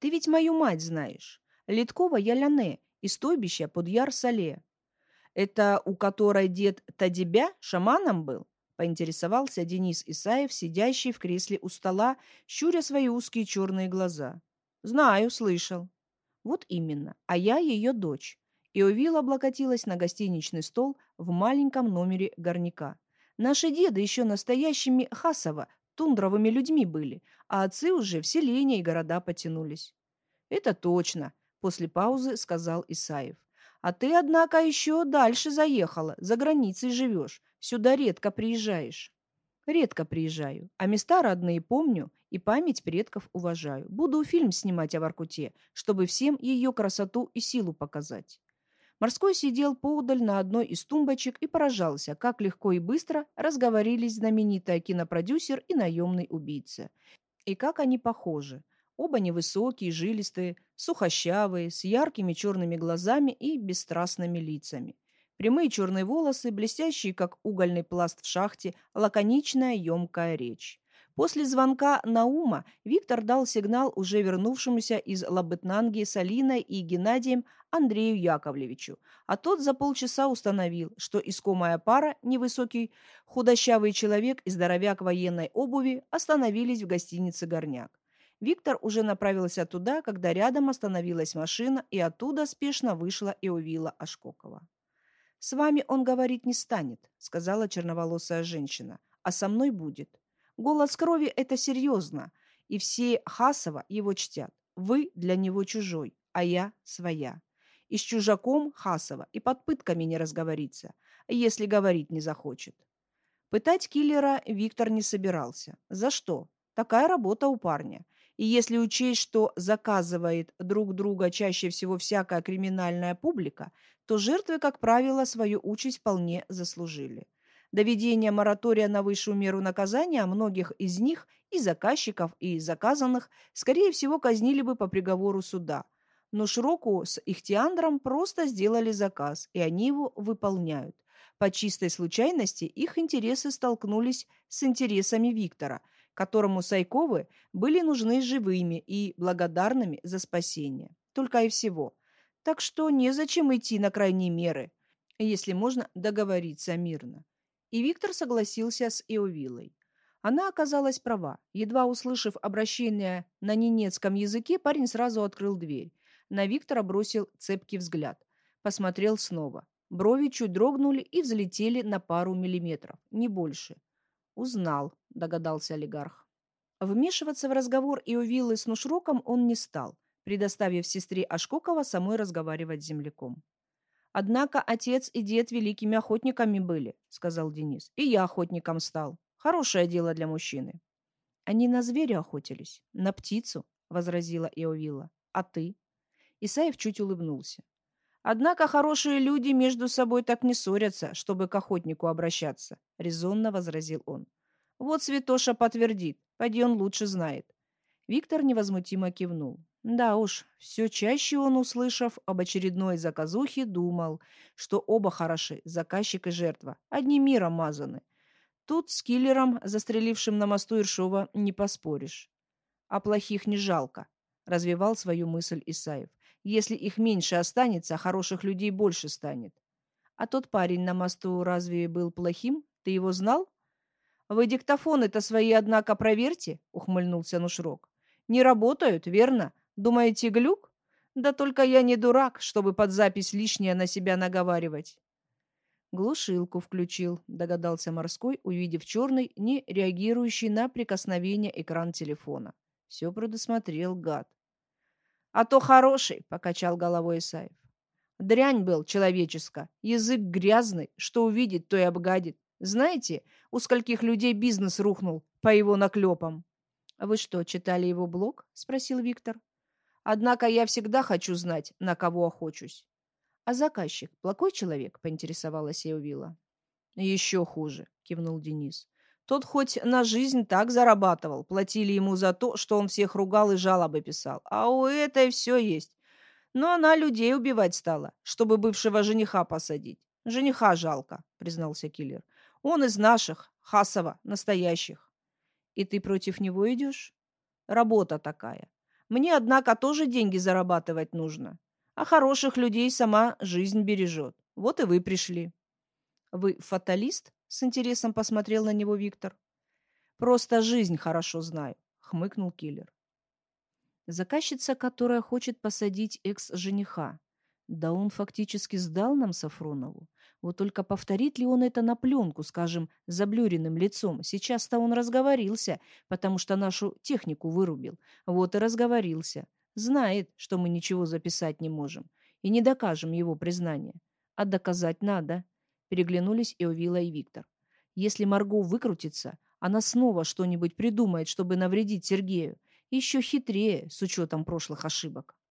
Ты ведь мою мать знаешь. Литкова Яляне из стойбища под Яр-Сале. Это у которой дед Тадебя шаманом был? Поинтересовался Денис Исаев, сидящий в кресле у стола, щуря свои узкие черные глаза. Знаю, слышал. Вот именно. А я ее дочь. Иовил облокотилась на гостиничный стол в маленьком номере горняка. Наши деды еще настоящими хасово, тундровыми людьми были, а отцы уже в селения и города потянулись. Это точно, после паузы сказал Исаев. А ты, однако, еще дальше заехала, за границей живешь, сюда редко приезжаешь. Редко приезжаю, а места родные помню и память предков уважаю. Буду фильм снимать о Воркуте, чтобы всем ее красоту и силу показать. Морской сидел поудаль на одной из тумбочек и поражался, как легко и быстро разговорились знаменитая кинопродюсер и наемный убийца. И как они похожи. Оба невысокие, жилистые, сухощавые, с яркими черными глазами и бесстрастными лицами. Прямые черные волосы, блестящие, как угольный пласт в шахте, лаконичная, емкая речь. После звонка Наума Виктор дал сигнал уже вернувшемуся из Лабытнанги с Алиной и Геннадием Андрею Яковлевичу, а тот за полчаса установил, что искомая пара, невысокий худощавый человек и здоровяк военной обуви, остановились в гостинице «Горняк». Виктор уже направился туда, когда рядом остановилась машина, и оттуда спешно вышла и увила Ашкокова. «С вами он говорить не станет», — сказала черноволосая женщина, — «а со мной будет. Голос крови – это серьезно, и все Хасова его чтят. Вы для него чужой, а я своя. И с чужаком Хасова и под пытками не разговорится, если говорить не захочет. Пытать киллера Виктор не собирался. За что? Такая работа у парня. И если учесть, что заказывает друг друга чаще всего всякая криминальная публика, то жертвы, как правило, свою участь вполне заслужили. До введения моратория на высшую меру наказания многих из них, и заказчиков, и заказанных, скорее всего, казнили бы по приговору суда. Но Шроку с Ихтиандром просто сделали заказ, и они его выполняют. По чистой случайности их интересы столкнулись с интересами Виктора, которому Сайковы были нужны живыми и благодарными за спасение. Только и всего. Так что незачем идти на крайние меры, если можно договориться мирно. И Виктор согласился с Иовилой. Она оказалась права. Едва услышав обращение на ненецком языке, парень сразу открыл дверь. На Виктора бросил цепкий взгляд. Посмотрел снова. Брови чуть дрогнули и взлетели на пару миллиметров, не больше. «Узнал», — догадался олигарх. Вмешиваться в разговор Иовилы с Нушроком он не стал, предоставив сестре Ашкокова самой разговаривать с земляком. Однако отец и дед великими охотниками были, сказал Денис. И я охотником стал. Хорошее дело для мужчины. Они на зверя охотились, на птицу, возразила Иовила. А ты? Исаев чуть улыбнулся. Однако хорошие люди между собой так не ссорятся, чтобы к охотнику обращаться, резонно возразил он. Вот Святоша подтвердит, поди он лучше знает. Виктор невозмутимо кивнул. Да уж, все чаще он, услышав об очередной заказухе, думал, что оба хороши, заказчик и жертва, одним миром мазаны. Тут с киллером, застрелившим на мосту Иршова, не поспоришь. А плохих не жалко, развивал свою мысль Исаев. Если их меньше останется, хороших людей больше станет. А тот парень на мосту разве был плохим? Ты его знал? Вы диктофоны-то свои, однако, проверьте, ухмыльнулся Нушрок. Не работают, верно? Думаете, глюк? Да только я не дурак, чтобы под запись лишнее на себя наговаривать. Глушилку включил, догадался морской, увидев черный, не реагирующий на прикосновение экран телефона. Все предусмотрел гад. А то хороший, покачал головой Исаев. Дрянь был человеческая, язык грязный, что увидит, то и обгадит. Знаете, у скольких людей бизнес рухнул по его наклепам. — Вы что, читали его блог? — спросил Виктор. Однако я всегда хочу знать, на кого охочусь. А заказчик плохой человек, поинтересовалась Эувила. Еще хуже, кивнул Денис. Тот хоть на жизнь так зарабатывал, платили ему за то, что он всех ругал и жалобы писал. А у этой все есть. Но она людей убивать стала, чтобы бывшего жениха посадить. Жениха жалко, признался киллер. Он из наших, Хасова, настоящих. И ты против него идешь? Работа такая. Мне, однако, тоже деньги зарабатывать нужно. А хороших людей сама жизнь бережет. Вот и вы пришли. Вы фаталист? С интересом посмотрел на него Виктор. Просто жизнь хорошо знаю, хмыкнул киллер. Заказчица, которая хочет посадить экс-жениха. Да он фактически сдал нам Сафронову. Вот только повторит ли он это на пленку, скажем, заблюренным лицом? Сейчас-то он разговорился, потому что нашу технику вырубил. Вот и разговорился. Знает, что мы ничего записать не можем. И не докажем его признание. А доказать надо. Переглянулись Эовила и Виктор. Если Марго выкрутится, она снова что-нибудь придумает, чтобы навредить Сергею. Еще хитрее, с учетом прошлых ошибок.